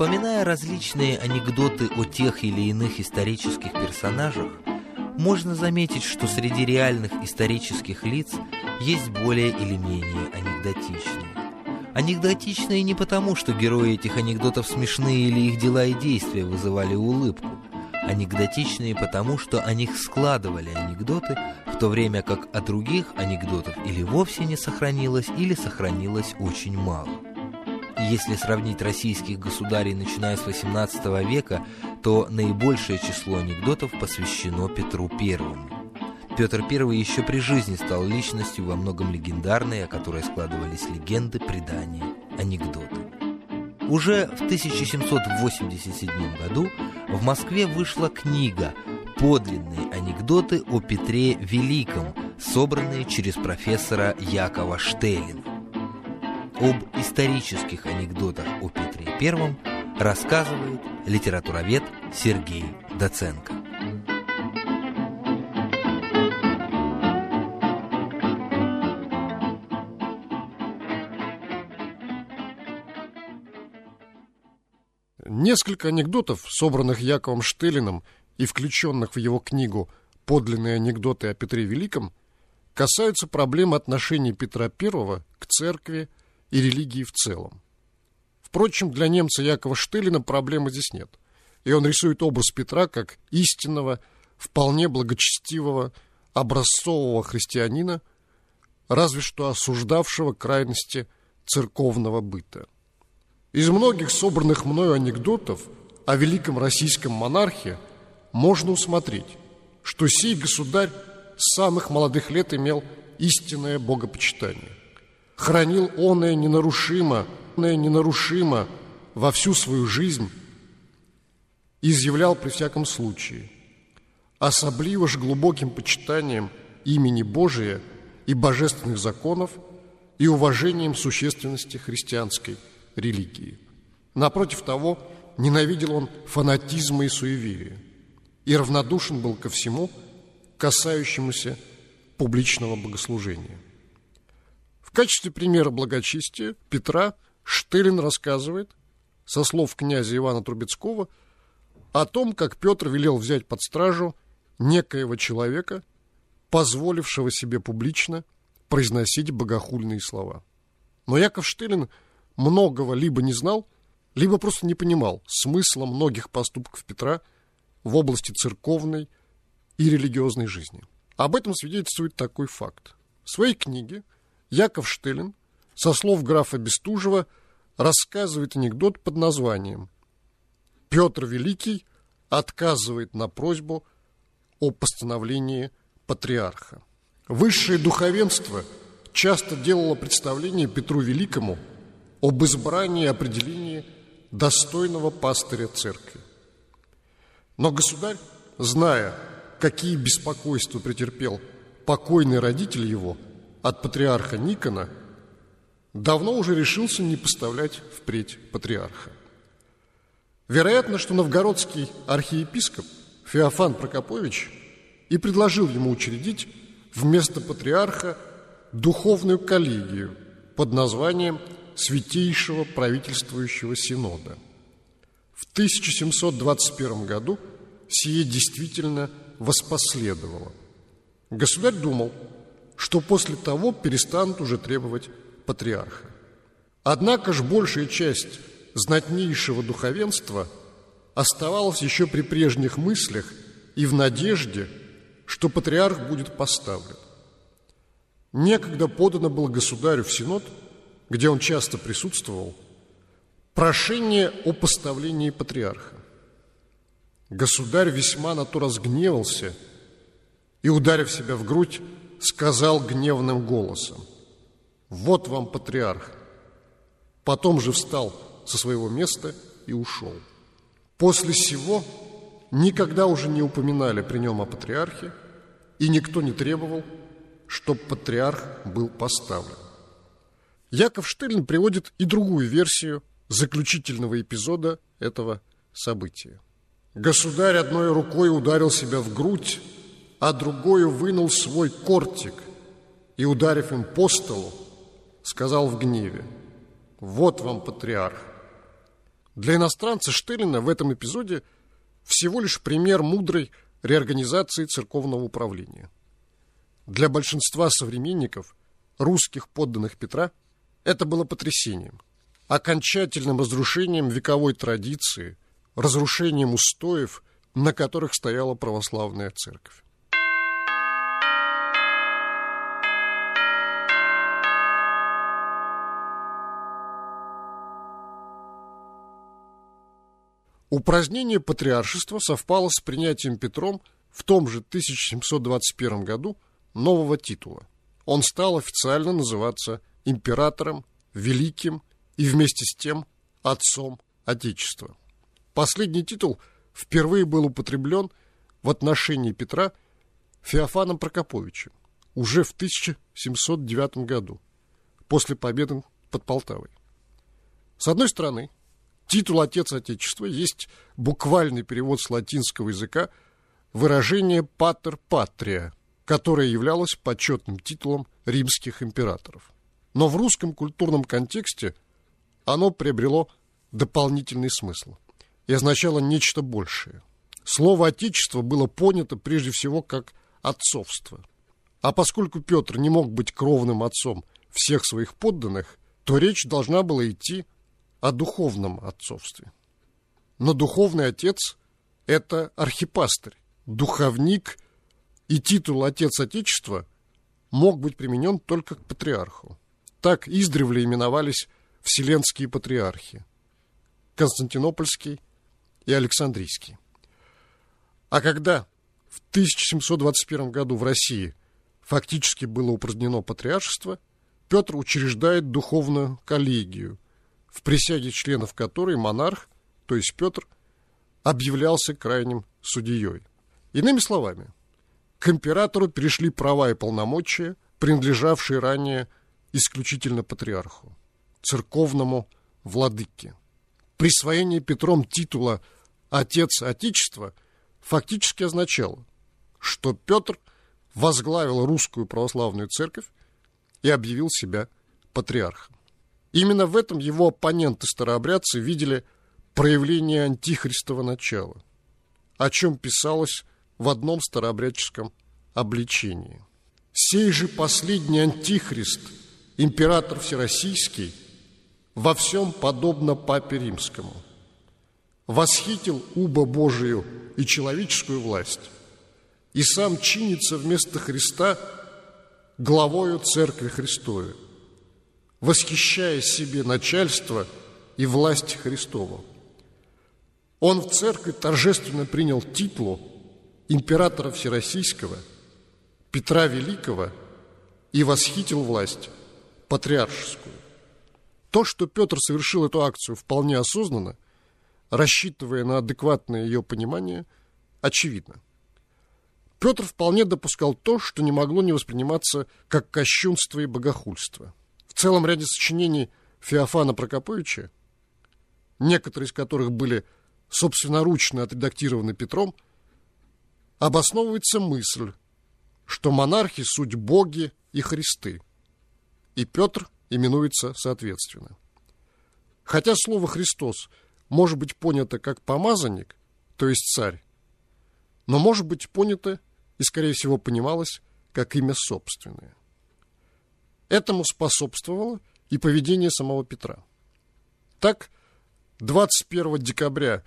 Вспоминая различные анекдоты о тех или иных исторических персонажах, можно заметить, что среди реальных исторических лиц есть более или менее анекдотичные. Анекдотичные не потому, что герои этих анекдотов смешные или их дела и действия вызывали улыбку. Анекдотичные потому, что о них складывали анекдоты, в то время как о других анекдотов или вовсе не сохранилось, или сохранилось очень мало. Если сравнить российских государей, начиная с XVIII века, то наибольшее число анекдотов посвящено Петру Первому. Петр I еще при жизни стал личностью во многом легендарной, о которой складывались легенды, предания, анекдоты. Уже в 1787 году в Москве вышла книга «Подлинные анекдоты о Петре Великом», собранные через профессора Якова Штеллина. Об исторических анекдотах о Петре I рассказывает литературовед Сергей Доценко. Несколько анекдотов, собранных Яковом Штелиным и включенных в его книгу «Подлинные анекдоты о Петре Великом», касаются проблем отношений Петра I к церкви и религии в целом. Впрочем, для немца Якова Штелина проблемы здесь нет. И он рисует образ Петра как истинного, вполне благочестивого, образцового христианина, разве что осуждавшего крайности церковного быта. Из многих собранных мною анекдотов о великом российском монархе можно усмотреть, что сей государь с самых молодых лет имел истинное богопочитание. Хранил оное ненарушимо, оное ненарушимо во всю свою жизнь изъявлял при всяком случае, особливо же глубоким почитанием имени Божия и божественных законов и уважением существенности христианской – религии. Напротив того, ненавидел он фанатизма и суеверия и равнодушен был ко всему, касающемуся публичного богослужения. В качестве примера благочестия Петра Штелин рассказывает, со слов князя Ивана Трубецкого, о том, как Петр велел взять под стражу некоего человека, позволившего себе публично произносить богохульные слова. Но Яков Штелин – многого либо не знал, либо просто не понимал смысла многих поступков Петра в области церковной и религиозной жизни. Об этом свидетельствует такой факт. В своей книге Яков Штелин со слов графа Бестужева рассказывает анекдот под названием «Петр Великий отказывает на просьбу о постановлении патриарха». Высшее духовенство часто делало представление Петру Великому – об избрании и определении достойного пастыря церкви. Но государь, зная, какие беспокойства претерпел покойный родитель его от патриарха Никона, давно уже решился не поставлять впредь патриарха. Вероятно, что новгородский архиепископ Феофан Прокопович и предложил ему учредить вместо патриарха духовную коллегию под названием Святейшего правительствующего синода. В 1721 году сие действительно воспоследовало. Государь думал, что после того перестанут уже требовать патриарха. Однако ж большая часть знатнейшего духовенства оставалась еще при прежних мыслях и в надежде, что патриарх будет поставлен. Некогда подано было государю в Синод – где он часто присутствовал, прошение о поставлении патриарха. Государь весьма на то разгневался и, ударив себя в грудь, сказал гневным голосом, «Вот вам патриарх». Потом же встал со своего места и ушел. После сего никогда уже не упоминали при нем о патриархе, и никто не требовал, чтобы патриарх был поставлен. Яков Штылин приводит и другую версию заключительного эпизода этого события. Государь одной рукой ударил себя в грудь, а другой вынул свой кортик и, ударив им по столу, сказал в гневе, «Вот вам патриарх». Для иностранца Штеллина в этом эпизоде всего лишь пример мудрой реорганизации церковного управления. Для большинства современников, русских подданных Петра, это было потрясением, окончательным разрушением вековой традиции, разрушением устоев, на которых стояла православная церковь. Упразднение патриаршества совпало с принятием Петром в том же 1721 году нового титула. Он стал официально называться императором, великим и вместе с тем отцом Отечества. Последний титул впервые был употреблен в отношении Петра Феофаном Прокоповичем уже в 1709 году, после победы под Полтавой. С одной стороны, Титул «Отец Отечества» есть буквальный перевод с латинского языка выражение «патер патрия», которое являлось почетным титулом римских императоров. Но в русском культурном контексте оно приобрело дополнительный смысл и означало нечто большее. Слово «отечество» было понято прежде всего как отцовство. А поскольку Петр не мог быть кровным отцом всех своих подданных, то речь должна была идти о духовном отцовстве. Но духовный отец – это архипастырь, духовник, и титул «Отец Отечества» мог быть применен только к патриарху. Так издревле именовались вселенские патриархи – Константинопольский и Александрийский. А когда в 1721 году в России фактически было упразднено патриаршество, Петр учреждает духовную коллегию – в присяге членов которой монарх, то есть Петр, объявлялся крайним судьей. Иными словами, к императору перешли права и полномочия, принадлежавшие ранее исключительно патриарху, церковному владыке. Присвоение Петром титула «Отец Отечества» фактически означало, что Петр возглавил русскую православную церковь и объявил себя патриархом. Именно в этом его оппоненты-старообрядцы видели проявление антихристового начала, о чем писалось в одном старообрядческом обличении. «Сей же последний антихрист, император Всероссийский, во всем подобно Папе Римскому, восхитил уба Божию и человеческую власть, и сам чинится вместо Христа главою Церкви Христовой, восхищая себе начальство и власть Христову. Он в церкви торжественно принял титул императора Всероссийского, Петра Великого и восхитил власть патриаршескую. То, что Петр совершил эту акцию вполне осознанно, рассчитывая на адекватное ее понимание, очевидно. Петр вполне допускал то, что не могло не восприниматься как кощунство и богохульство – в целом ряде сочинений Феофана Прокоповича, некоторые из которых были собственноручно отредактированы Петром, обосновывается мысль, что монархи – суть боги и Христы, и Петр именуется соответственно. Хотя слово «Христос» может быть понято как помазанник, то есть царь, но может быть понято и, скорее всего, понималось как имя собственное. Этому способствовало и поведение самого Петра. Так, 21 декабря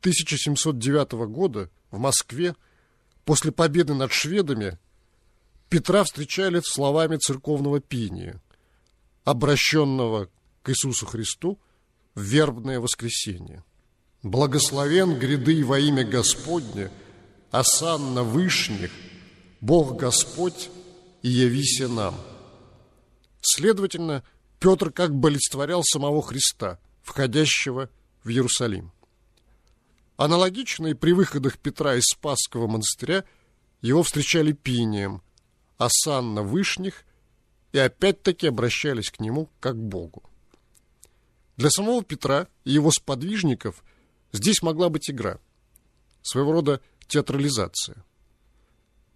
1709 года в Москве после победы над шведами Петра встречали словами церковного пения, обращенного к Иисусу Христу в вербное воскресенье. «Благословен гряды во имя Господне, осанна вышних, Бог Господь, и явися нам». Следовательно, Петр как бы олицетворял самого Христа, входящего в Иерусалим. Аналогично и при выходах Петра из Спасского монастыря его встречали пением, осанна вышних и опять-таки обращались к нему как к Богу. Для самого Петра и его сподвижников здесь могла быть игра, своего рода театрализация.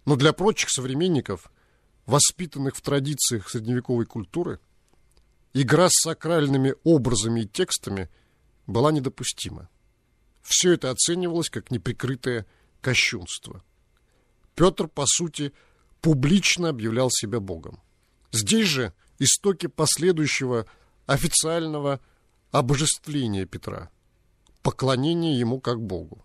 Но для прочих современников воспитанных в традициях средневековой культуры, игра с сакральными образами и текстами была недопустима. Все это оценивалось как неприкрытое кощунство. Петр, по сути, публично объявлял себя Богом. Здесь же истоки последующего официального обожествления Петра, поклонения ему как Богу.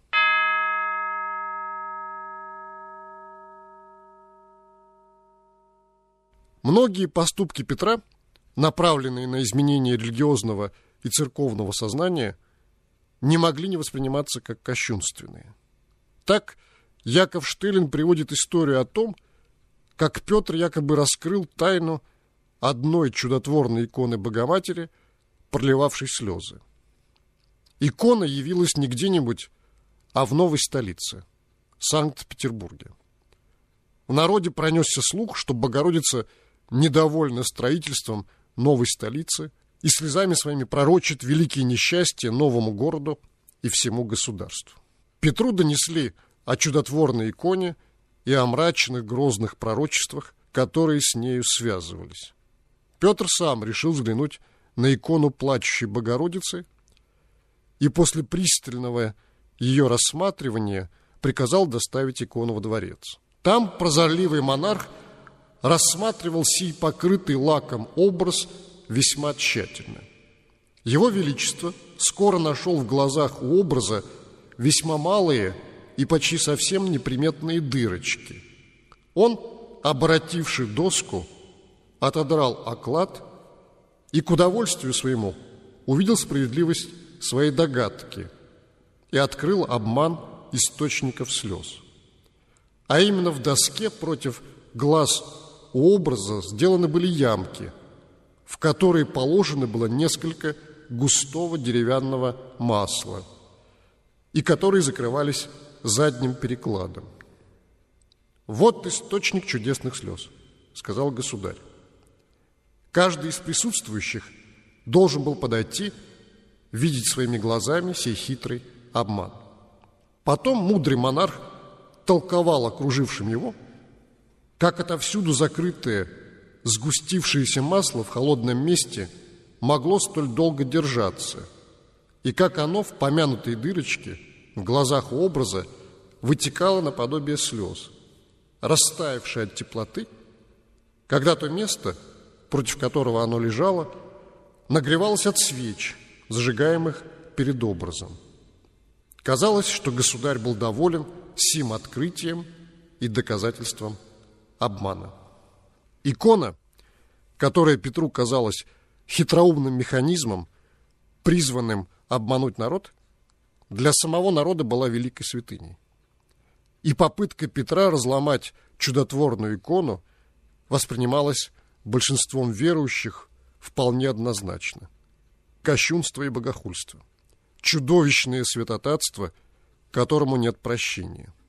Многие поступки Петра, направленные на изменение религиозного и церковного сознания, не могли не восприниматься как кощунственные. Так Яков Штелин приводит историю о том, как Петр якобы раскрыл тайну одной чудотворной иконы Богоматери, проливавшей слезы. Икона явилась не где-нибудь, а в новой столице – Санкт-Петербурге. В народе пронесся слух, что Богородица – недовольна строительством новой столицы и слезами своими пророчит великие несчастья новому городу и всему государству. Петру донесли о чудотворной иконе и о мрачных грозных пророчествах, которые с нею связывались. Петр сам решил взглянуть на икону плачущей Богородицы и после пристального ее рассматривания приказал доставить икону во дворец. Там прозорливый монарх – рассматривал сей покрытый лаком образ весьма тщательно. Его Величество скоро нашел в глазах у образа весьма малые и почти совсем неприметные дырочки. Он, обративший доску, отодрал оклад и к удовольствию своему увидел справедливость своей догадки и открыл обман источников слез. А именно в доске против глаз образа сделаны были ямки, в которые положено было несколько густого деревянного масла, и которые закрывались задним перекладом. «Вот источник чудесных слез», — сказал государь. Каждый из присутствующих должен был подойти, видеть своими глазами сей хитрый обман. Потом мудрый монарх толковал окружившим его – как отовсюду закрытое, сгустившееся масло в холодном месте могло столь долго держаться, и как оно в помянутой дырочке в глазах образа вытекало наподобие слез, растаявшее от теплоты, когда то место, против которого оно лежало, нагревалось от свеч, зажигаемых перед образом. Казалось, что государь был доволен сим открытием и доказательством обмана. Икона, которая Петру казалась хитроумным механизмом, призванным обмануть народ, для самого народа была великой святыней. И попытка Петра разломать чудотворную икону воспринималась большинством верующих вполне однозначно. Кощунство и богохульство. Чудовищное святотатство, которому нет прощения –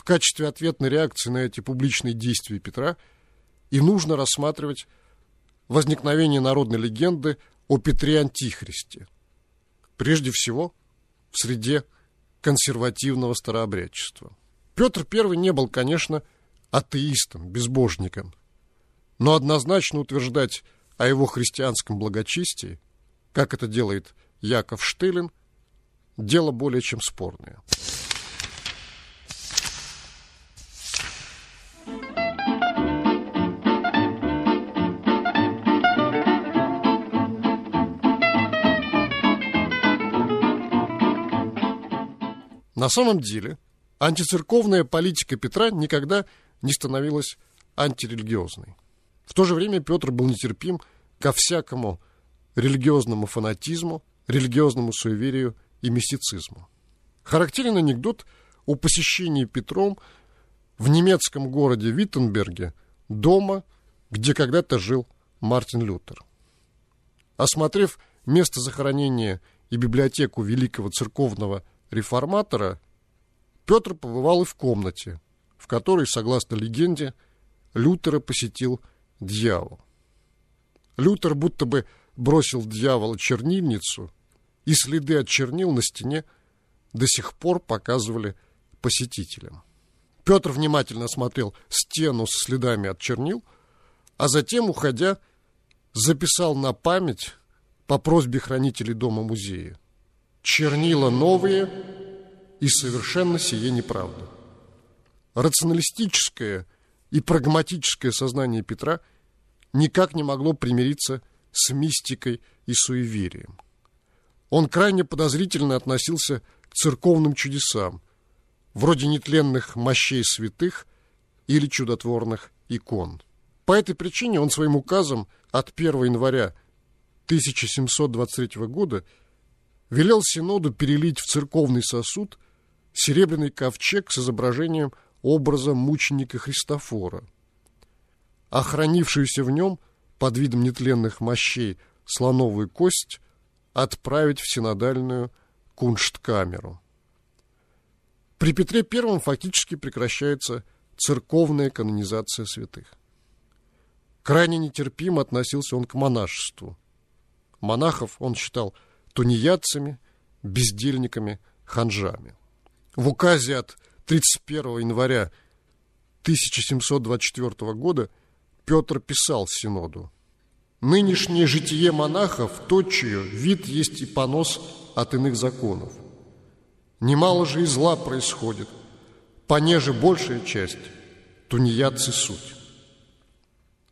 в качестве ответной реакции на эти публичные действия Петра и нужно рассматривать возникновение народной легенды о Петре Антихристе. Прежде всего, в среде консервативного старообрядчества. Петр I не был, конечно, атеистом, безбожником, но однозначно утверждать о его христианском благочестии, как это делает Яков Штылин, дело более чем спорное. На самом деле, антицерковная политика Петра никогда не становилась антирелигиозной. В то же время Петр был нетерпим ко всякому религиозному фанатизму, религиозному суеверию и мистицизму. Характерен анекдот о посещении Петром в немецком городе Виттенберге дома, где когда-то жил Мартин Лютер. Осмотрев место захоронения и библиотеку великого церковного реформатора, Петр побывал и в комнате, в которой, согласно легенде, Лютера посетил дьявол. Лютер будто бы бросил дьявола чернильницу, и следы от чернил на стене до сих пор показывали посетителям. Петр внимательно осмотрел стену с следами от чернил, а затем, уходя, записал на память по просьбе хранителей дома музея чернила новые, и совершенно сие неправда. Рационалистическое и прагматическое сознание Петра никак не могло примириться с мистикой и суеверием. Он крайне подозрительно относился к церковным чудесам, вроде нетленных мощей святых или чудотворных икон. По этой причине он своим указом от 1 января 1723 года велел Синоду перелить в церковный сосуд серебряный ковчег с изображением образа мученика Христофора. Охранившуюся в нем под видом нетленных мощей слоновую кость отправить в синодальную куншткамеру. При Петре I фактически прекращается церковная канонизация святых. Крайне нетерпимо относился он к монашеству. Монахов он считал тунеядцами, бездельниками, ханжами. В указе от 31 января 1724 года Петр писал Синоду «Нынешнее житие монахов, точию, вид есть и понос от иных законов. Немало же и зла происходит, понеже большая часть – тунеядцы суть».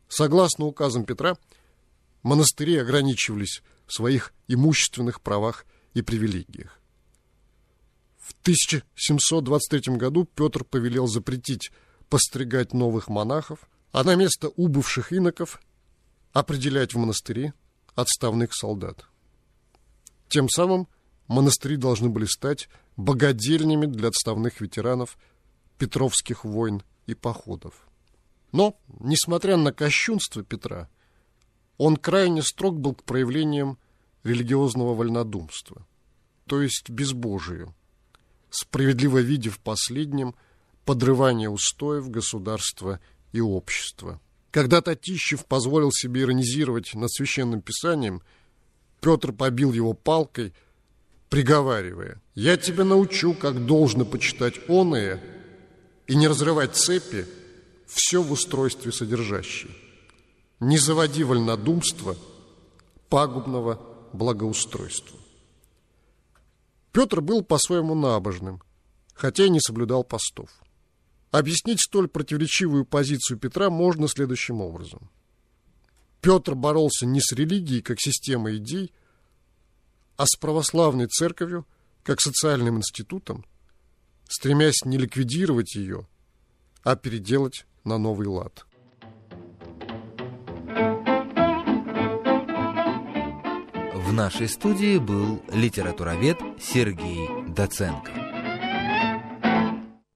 Согласно указам Петра, монастыри ограничивались в своих имущественных правах и привилегиях. В 1723 году Петр повелел запретить постригать новых монахов, а на место убывших иноков определять в монастыри отставных солдат. Тем самым монастыри должны были стать богадельнями для отставных ветеранов Петровских войн и походов. Но, несмотря на кощунство Петра, он крайне строг был к проявлениям религиозного вольнодумства, то есть безбожию, справедливо видев последнем подрывание устоев государства и общества. Когда Татищев позволил себе иронизировать над священным писанием, Петр побил его палкой, приговаривая, «Я тебя научу, как должно почитать оное и не разрывать цепи, все в устройстве содержащее. Не заводи вольнодумства, пагубного благоустройства. Петр был по-своему набожным, хотя и не соблюдал постов. Объяснить столь противоречивую позицию Петра можно следующим образом. Петр боролся не с религией как системой идей, а с православной церковью как социальным институтом, стремясь не ликвидировать ее, а переделать на новый лад. В нашей студии был литературовед Сергей Доценко.